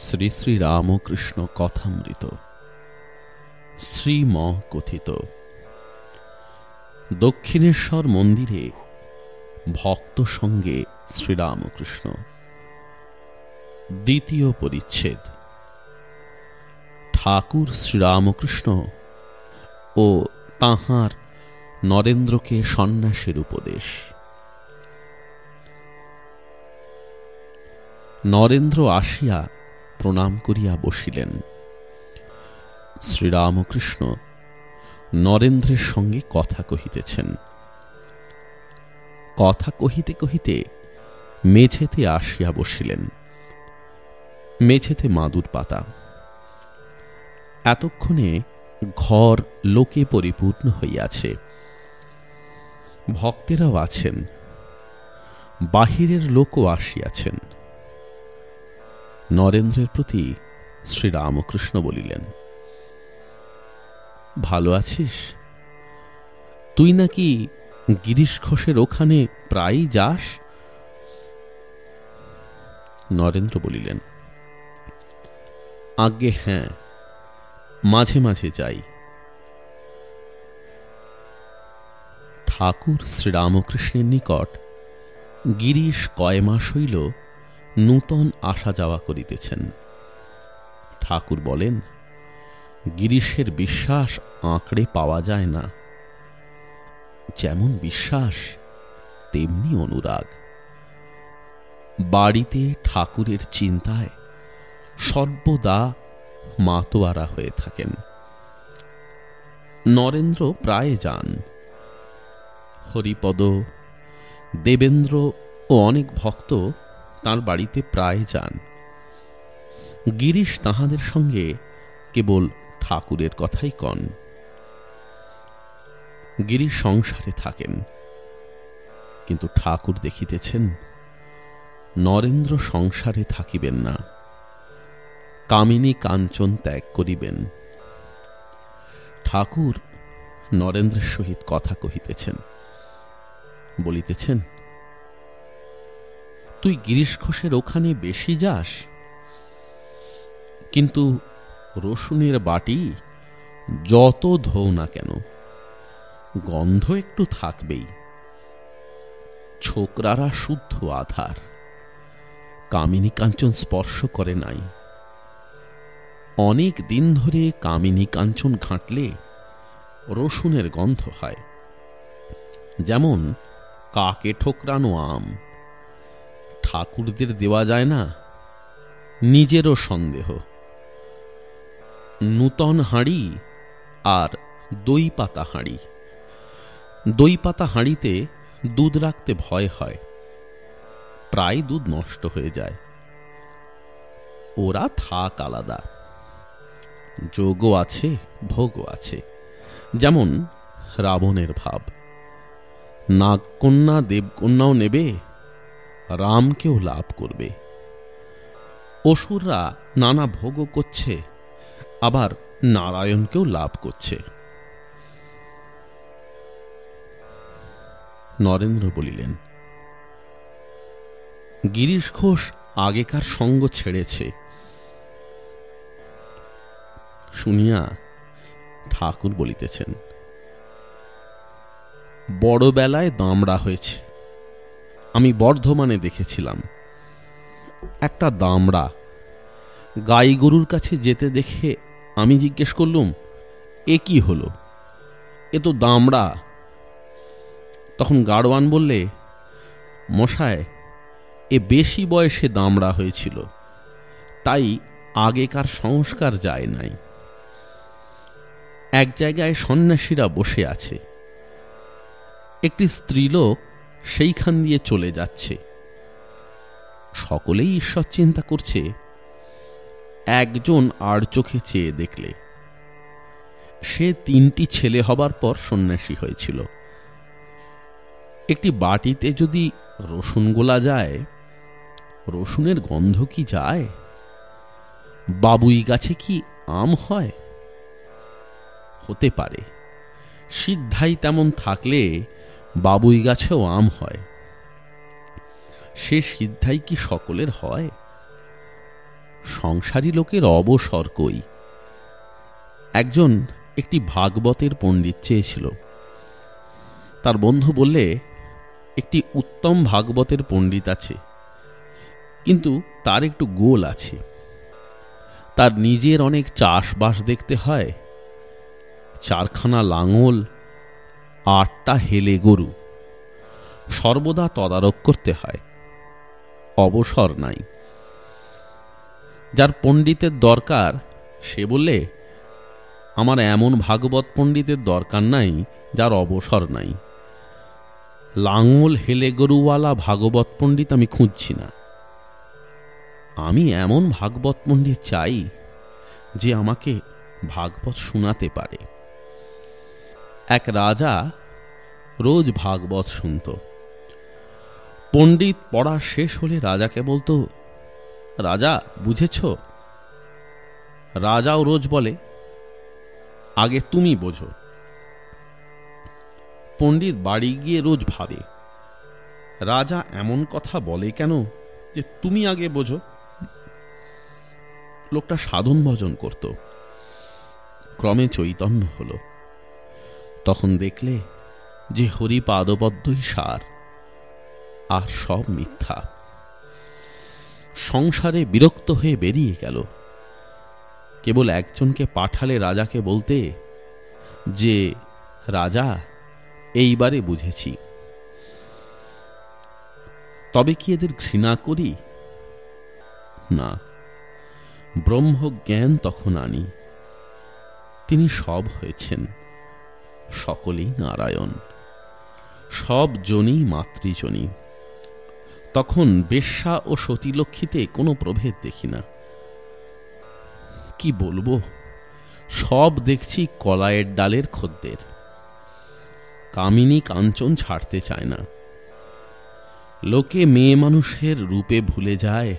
শ্রী শ্রী রামকৃষ্ণ কথামৃত। শ্রীম কথিত দক্ষিণেশ্বর মন্দিরে ভক্ত সঙ্গে শ্রীরামকৃষ্ণ দ্বিতীয় পরিচ্ছেদ। ঠাকুর শ্রীরামকৃষ্ণ ও তাহার নরেন্দ্রকে সন্ন্যাসের উপদেশ। নরেন্দ্র আসিয়া প্রণাম করিয়া বসিলেন। শ্রীরামকৃষ্ণ নরেন্দ্রের সঙ্গে কথা কহিতেছেন। কথা কহিতে কহিতে মেঝেতে আসিয়া বসিলেন। মেঝেতে মাদুর পাতা। এতক্ষণে ঘর লোকে পরিপূর্ণ হইয়াছে। ভক্তেরাও আছেন। বাহিরের লোকও আসিয়াছেন। নরেন্দ্রের প্রতি শ্রীরামকৃষ্ণ বলিলেন, ভালো আছিস? তুই নাকি গিরিশ ঘোষের ওখানে প্রায়ই যাস? নরেন্দ্র বলিলেন, আজ্ঞে হ্যাঁ মাঝে মাঝে যাই। ঠাকুর শ্রীরামকৃষ্ণের নিকট গিরিশ কয় মাস হইল নূতন আসা যাওয়া করিতেছেন। ঠাকুর বলেন, গিরিশের বিশ্বাস আঁকড়ে পাওয়া যায় না। যেমন বিশ্বাস, তেমনি অনুরাগ। বাড়িতে ঠাকুরের চিন্তায় সর্বদা মাতোয়ারা হয়ে থাকেন। নরেন্দ্র প্রায় যান। হরিপদ, দেবেন্দ্র ও অনেক ভক্ত তার বাড়িতে প্রায় যান। গিরিশ তাহাদের সঙ্গে কেবল ঠাকুরের কথাই কন। গিরিশ সংসারে থাকেন, কিন্তু ঠাকুর দেখিতেছেন, নরেন্দ্র সংসারে থাকিবেন না, কামিনী কাঞ্চন ত্যাগ করিবেন। ঠাকুর নরেন্দ্রের সহিত কথা কহিতেছেন, বলিতেছেন তুই গিরিশ ঘোষের ওখানে বেশি যাস? কিন্তু রসুনের বাটি যত ধৌ না কেন, গন্ধ একটু থাকবেই। ছোকরারা শুদ্ধ আধার। কামিনী কাঞ্চন স্পর্শ করে নাই। অনেক দিন ধরে কামিনী কাঞ্চন ঘাঁটলে রসুনের গন্ধ হয়। যেমন কাকে ঠোকরানো আম ঠাকুরদের দেওয়া যায় না? নিজেরও সন্দেহ। নূতন হাঁড়ি আর দই পাতা হাঁড়ি। দই পাতা হাঁড়িতে দুধ রাখতে ভয় হয়। প্রায় দুধ নষ্ট হয়ে যায়। ওরা থাক আলাদা। যোগও আছে, ভোগও আছে। যেমন রাবণের ভাব। নাগকন্যা, দেবকন্যাও নেবে রামকেও লাভ করবে। অসুররা নানা ভোগও করছে, আবার নারায়ণকেও লাভ করছে। নরেন্দ্র বলিলেন গিরিশ ঘোষ আগেকার সঙ্গ ছেড়েছে। শুনিয়া ঠাকুর বলিতেছেন বড় বেলায় দামড়া হয়েছে। বর্ধমানে দেখেছিলাম। একটা দামড়া গাই গরুর কাছে যেতে দেখে আমি জিজ্ঞেস করলুম, এ কি হলো? এ তো দামড়া। তখন গাড়োয়ান বললে, মশায়, এ বেশি বয়সে দামড়া হয়েছিল, তাই আগেকার সংস্কার যায় নাই। এক জায়গায় সন্ন্যাসীরা বসে আছে। একটি স্ত্রীলোক সেইখান দিয়ে চলে যাচ্ছে। সকলেই ঈশ্বর চিন্তা করছে, একজন আর চোখে চেয়ে দেখলে। সে তিনটি ছেলে হবার পর সন্ন্যাসী হয়েছিল। একটি বাটিতে যদি রসুন গোলা যায়, রসুনের গন্ধ কি যায়? বাবুই গাছে কি আম হয়? হতে পারে। সিদ্ধাই তেমন থাকলে বাবুই গাছেও আম হয়। সে সিদ্ধাই কি সকলের হয়? সংসারী লোকের অবসর কই? একজন একটি ভাগবতের পণ্ডিত চেয়েছিল। তার বন্ধু বললে, একটি উত্তম ভাগবতের পণ্ডিত আছে, কিন্তু তার একটু গোল আছে। তার নিজের অনেক চাষবাস দেখতে হয়, চারখানা লাঙল আটটা হেলে গরু। সর্বদা তদারক করতে হয়। অবসর নাই। যার পণ্ডিতের দরকার, সে বললে, আমার এমন ভাগবত পণ্ডিতের দরকার নাই, যার অবসর নাই। লাঙল হেলে গরুওয়ালা ভাগবত পণ্ডিত আমি খুঁজছি না। আমি এমন ভাগবত পণ্ডিত চাই, যে আমাকে ভাগবত শোনাতে পারে। এক রাজা রোজ ভাগবত শুনত। পণ্ডিত পড়া শেষ হলে রাজাকে বলতো, রাজা, বুঝেছ? রাজাও রোজ বলে, আগে তুমি বোঝো। পণ্ডিত বাড়ি গিয়ে রোজ ভাবে, রাজা এমন কথা বলে কেন যে তুমি আগে বোঝো? লোকটা সাধন ভজন করত। ক্রমে চৈতন্য হল। তখন দেখলে যে হরি পাদবদ্ধই সার, আর সব মিথ্যা। সংসারে বিরক্ত হয়ে বেরিয়ে গেল। কেবল একজনকে পাঠালে রাজাকে বলতে যে, রাজা, এইবারে বুঝেছি। তবে কি এদের ঘৃণা করি? না, ব্রহ্মজ্ঞান তখন আনি। তিনি সব হয়েছেন। সকলেই নারায়ণ। সব জনই মাতৃজনী তখন বেশ্যা ও সতীলক্ষীতে কোনো প্রভেদ দেখি না। কি বলব? সব দেখছি কলায়ের ডালের খদ্দের। কামিনী কাঞ্চন ছাড়তে চায় না। লোকে মেয়ে মানুষের রূপে ভুলে যায়,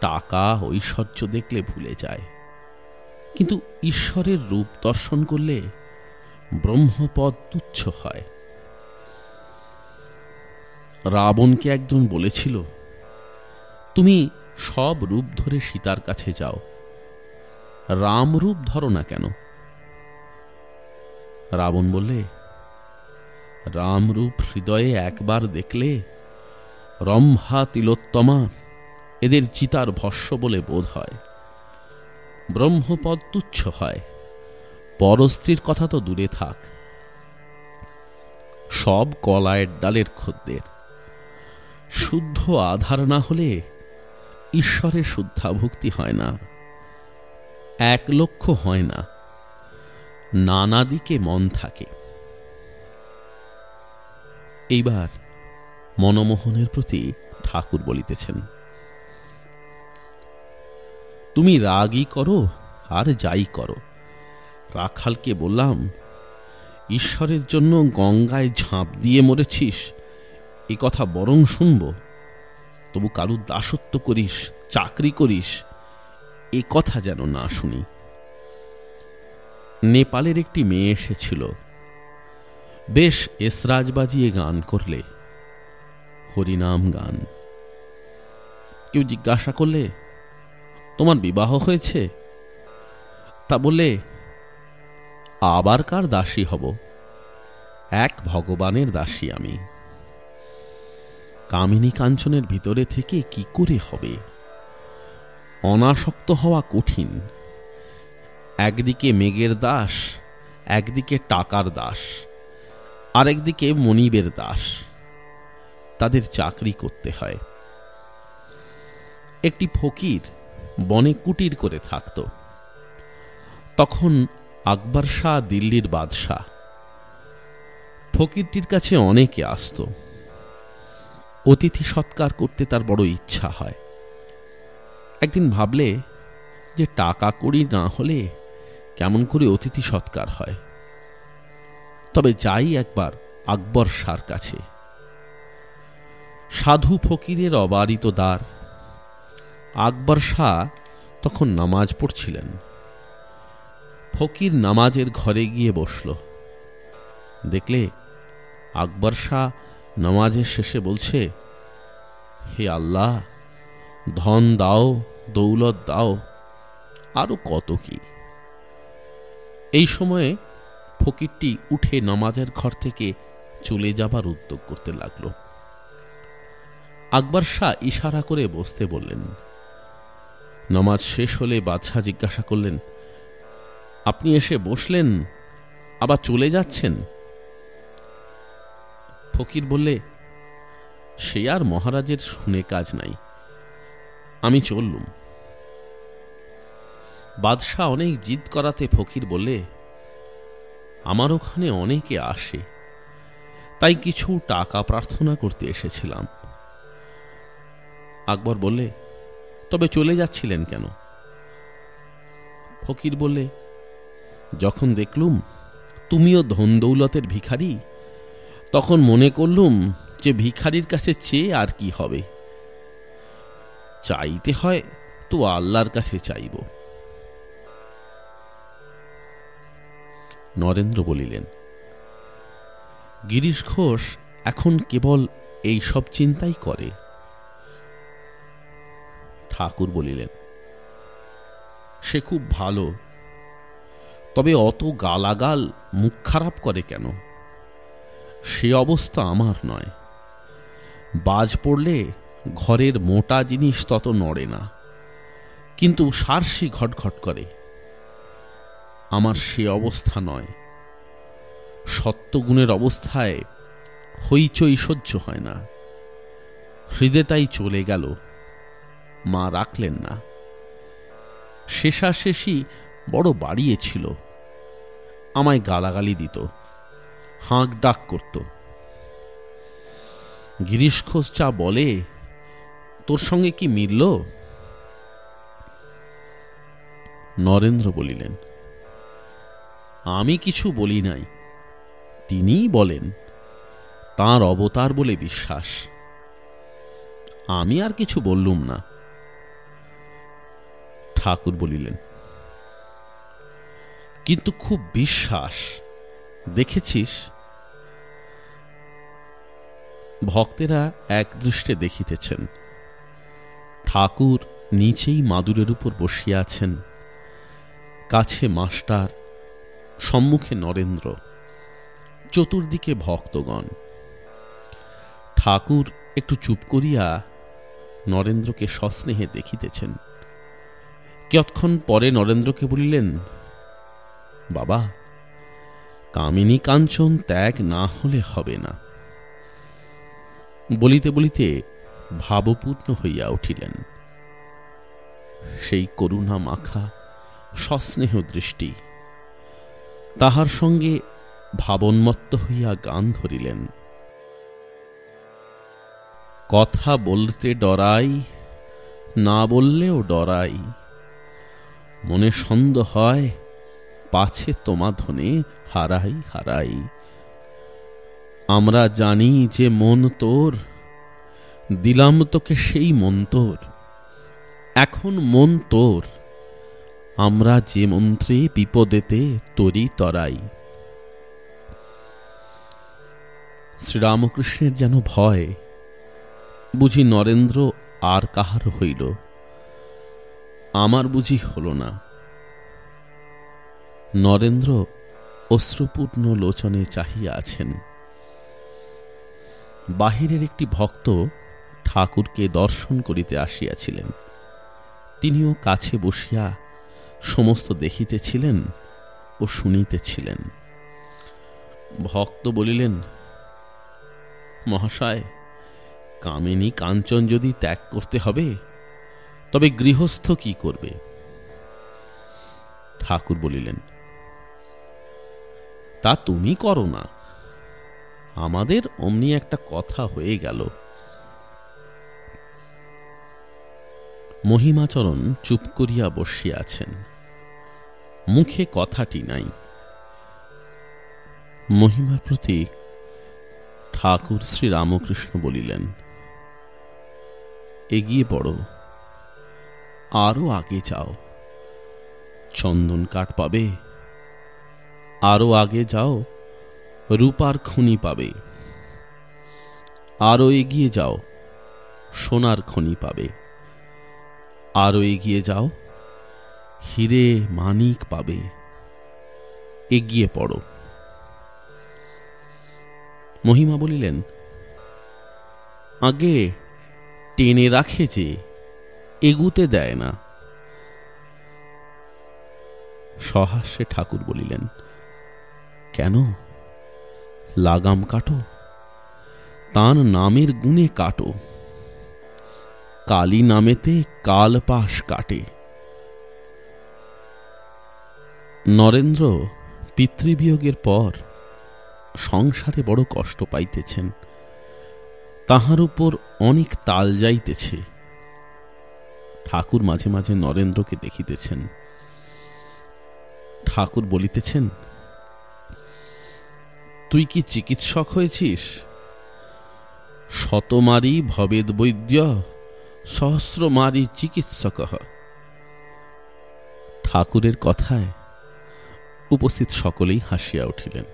টাকা, ঐশ্বর্য দেখলে ভুলে যায়। কিন্তু ঈশ্বরের রূপ দর্শন করলে ব্রহ্মপদ তুচ্ছ হয়। রাবণকে একজন বলেছিল, তুমি সব রূপ ধরে সীতার কাছে যাও। রাম রূপ ধরো না কেন? রাবণ বললে রামরূপ হৃদয়ে একবার দেখলে রম্ভা তিলোত্তমা এদের চিতার ভস্য বলে বোধ হয়। ব্রহ্মপদ তুচ্ছ হয়। পরস্ত্রীর কথা তো দূরে থাক। সব কলায়ের ডালের খদ্দের। শুদ্ধ আধার না হলে ঈশ্বরের শুদ্ধাভক্তি হয় না। এক লক্ষ হয় না। নানা দিকে মন থাকে। এইবার মনমোহনের প্রতি ঠাকুর বলিতেছেন, তুমি রাগই করো আর যাই করো। রাখালকে বললাম, ঈশ্বরের জন্য গঙ্গায় ঝাঁপ দিয়ে মরেছিস, এ কথা বরং শুনব। তবু কারুর দাসত্ব করিস, চাকরি করিস, এ কথা যেন না শুনি। নেপালের একটি মেয়ে এসেছিল। বেশ এসরাজ বাজিয়ে গান করলে। হরিনাম গান। কেউ জিজ্ঞাসা করলে, তোমার বিবাহ হয়েছে? তা বললে আবার কার দাসী হব? এক ভগবানের দাসী আমি। কামিনী কাঞ্চনের ভিতরে থেকে কি করে হবে? অনাসক্ত হওয়া কঠিন। একদিকে মেঘের দাস, একদিকে টাকার দাস, আরেকদিকে মনিবের দাস। তাদের চাকরি করতে হয়। একটি ফকির বনে কুটির করে থাকত। তখন আকবর শাহ দিল্লির বাদশাহ। ফকিরটির কাছে অনেকে আসত। অতিথি সৎকার করতে তার বড় ইচ্ছা হয়। একদিন ভাবলে যে টাকা কড়ি না হলে কেমন করে অতিথি সৎকার হয়। তবে যাই একবার আকবর শাহর কাছে। সাধু ফকিরের অবারিত দ্বার। আকবর শাহ তখন নামাজ পড়ছিলেন। ফকির নামাজের ঘরে গিয়ে বসল। দেখলে আকবর শাহ নামাজের শেষে বলছে, হে আল্লাহ, ধন দাও, দৌলত দাও, আরও কত কি? এই সময়ে ফকিরটি উঠে নামাজের ঘর থেকে চলে যাবার উদ্যোগ করতে লাগল। আকবর শাহ ইশারা করে বসতে বললেন, নামাজ শেষ হলে বাদশাহ জিজ্ঞাসা করলেন আপনি এসে বসলেন, আবার চলে যাচ্ছেন? ফকির বললে, সে আর মহারাজের শুনে কাজ নাই, আমি চললুম। বাদশাহ অনেক জিদ করাতে ফকির বললে, আমার ওখানে অনেকে আসে, তাই কিছু টাকা প্রার্থনা করতে এসেছিলাম। আকবর বললে, তবে চলে যাচ্ছিলেন কেন? ফকির বললে যখন দেখলুম তুমিও ধন দৌলতের ভিখারি, তখন মনে করলুম যে ভিখারির কাছে চেয়ে আর কি হবে। চাইতে হয় তো আল্লাহর কাছে চাইব। নরেন্দ্র বলিলেন, গিরিশ ঘোষ এখন কেবল এই সব চিন্তাই করে। ঠাকুর বলিলেন, সে খুব ভালো তবে অত গালাগাল মুখ খারাপ করে কেন? সে অবস্থা আমার নয়। বাজ পড়লে ঘরের মোটা জিনিস তত নড়ে না, কিন্তু সারসি ঘটঘট করে। আমার সে অবস্থা নয়। সত্যগুণের অবস্থায় হইচই সহ্য হয় না। হৃদে তাই চলে গেল। মা রাখলেন না। শেষাশেষি বড় বাড়িয়েছিল আমায় গালাগালি দিত, হাঁক ডাক করত। গিরিশ ঘোষ চা বলে, তোর সঙ্গে কি মিলল? নরেন্দ্র বলিলেন, আমি কিছু বলি নাই। তিনিই বলেন, তার অবতার বলে বিশ্বাস। আমি আর কিছু বললুম না। ঠাকুর বলিলেন কিন্তু খুব বিশ্বাস। দেখেছিস? ভক্তেরা এক দৃষ্টে দেখিতেছেন। ঠাকুর নিচেই মাদুরের উপর বসিয়া আছেন। কাছে মাস্টার, সম্মুখে নরেন্দ্র, চতুর্দিকে ভক্তগণ। ঠাকুর একটু চুপ করিয়া নরেন্দ্রকে সস্নেহে দেখিতেছেন। কিয়ৎক্ষণ পরে নরেন্দ্রকে বলিলেন বাবা, কামিনী কাঞ্চন ত্যাগ না হলে হবে না। বলিতে বলিতে ভাবপূর্ণ হইয়া উঠিলেন। সেই করুণা মাখা, সস্নেহ দৃষ্টি, তাহার সঙ্গে ভাবন্মত্ত হইয়া গান ধরিলেন। কথা বলতে ডরাই, না বললেও ডরাই, মনে সন্দেহ হয় পাছে তোমাধনে হারাই হারাই। আমরা জানি যে মন তোর, দিলাম তোকে সেই মন তোর। এখন মন তোর, আমরা যে মন্ত্রে বিপদেতে তরি তরাই। শ্রীরামকৃষ্ণের যেন ভয়, বুঝি নরেন্দ্র আর কাহার হইল? আমার বুঝি হল না। নরেন্দ্র অশ্রুপূর্ণ লোচনে চাহিয়া আছেন। বাহিরের একটি ভক্ত ঠাকুরকে দর্শন করিতে আসিয়াছিলেন। তিনিও কাছে বসিয়া সমস্ত দেখিতেছিলেন ও শুনিতেছিলেন। ভক্ত বলিলেন, মহাশয়, কামিনী কাঞ্চন যদি ত্যাগ করতে হবে, তবে গৃহস্থ কি করবে? ঠাকুর বলিলেন তা তুমি করো না। আমাদের অমনি একটা কথা হয়ে গেল। মহিমাচরণ চুপ করিয়া বসিয়া আছেন। মুখে কথাটি নাই। মহিমার প্রতি ঠাকুর শ্রী রামকৃষ্ণ বলিলেন, এগিয়ে পড়ো। আরও আগে যাও। চন্দন কাঠ পাবে আরও আগে যাও, রূপার খনি পাবে। আরও এগিয়ে যাও, সোনার খনি পাবে। আরও এগিয়ে যাও, হিরে মানিক পাবে। এগিয়ে পড়ো। মহিমা বলিলেন, আগে টেনে রাখে যে, এগুতে দেয় না। সহাস্যে ঠাকুর বলিলেন কেন? লাগাম কাটো তার নামের গুণে কাটো। কালী নামেতে কাল পাশ কাটে। নরেন্দ্র পিতৃবিয়োগের পর সংসারে বড় কষ্ট পাইতেছেন। তাহার উপর অনেক তাল যাইতেছে। ঠাকুর মাঝে মাঝে নরেন্দ্রকে দেখিতেছেন। ঠাকুর বলিতেছেন তুই কি চিকিৎসক হয়েছিস? শতমারি ভবেদ বৈদ্য, সহস্রমারি চিকিৎসক। ঠাকুরের কথায় উপস্থিত সকলেই হাসিয়া উঠিলেন।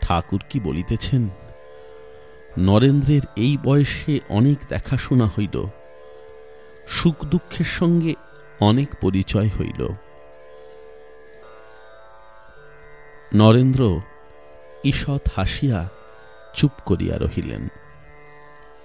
ঠাকুর কি বলিতেছেন? নরেন্দ্রের এই বয়সে অনেক দেখাশোনা হইল, সুখ দুঃখের সঙ্গে অনেক পরিচয় হইল। নরেন্দ্র ঈষৎ হাসিয়া চুপ করিয়া রহিলেন।